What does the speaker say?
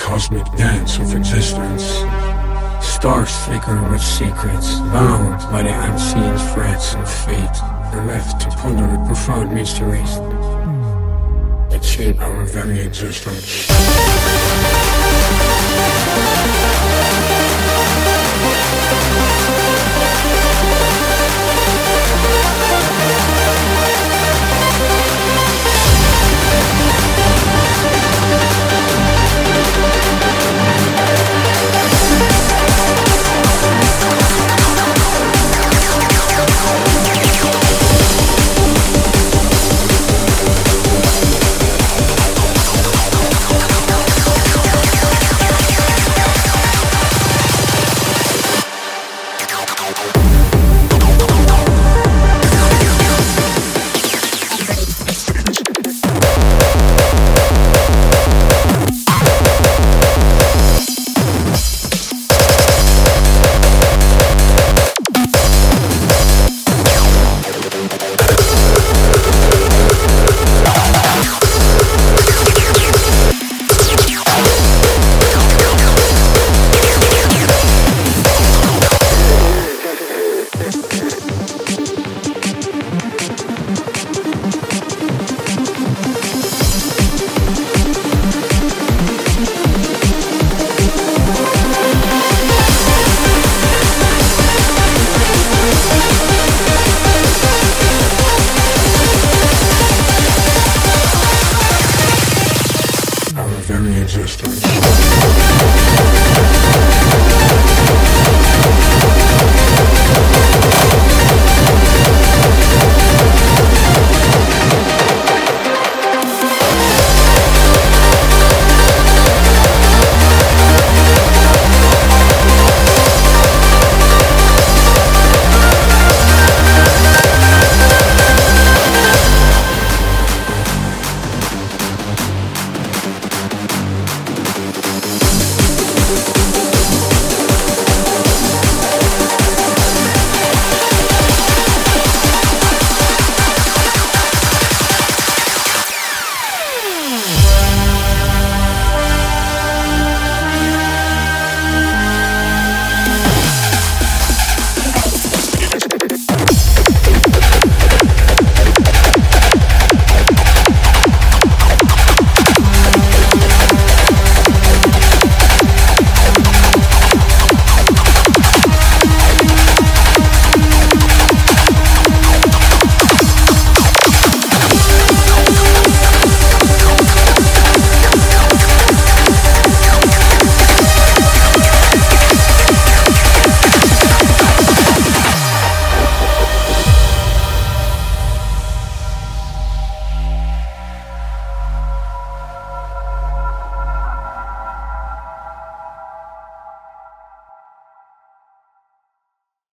cosmic dance of existence. Stars flicker with secrets, bound by the unseen threads of fate, and left to ponder the profound mysteries that shape our very existence. very existence.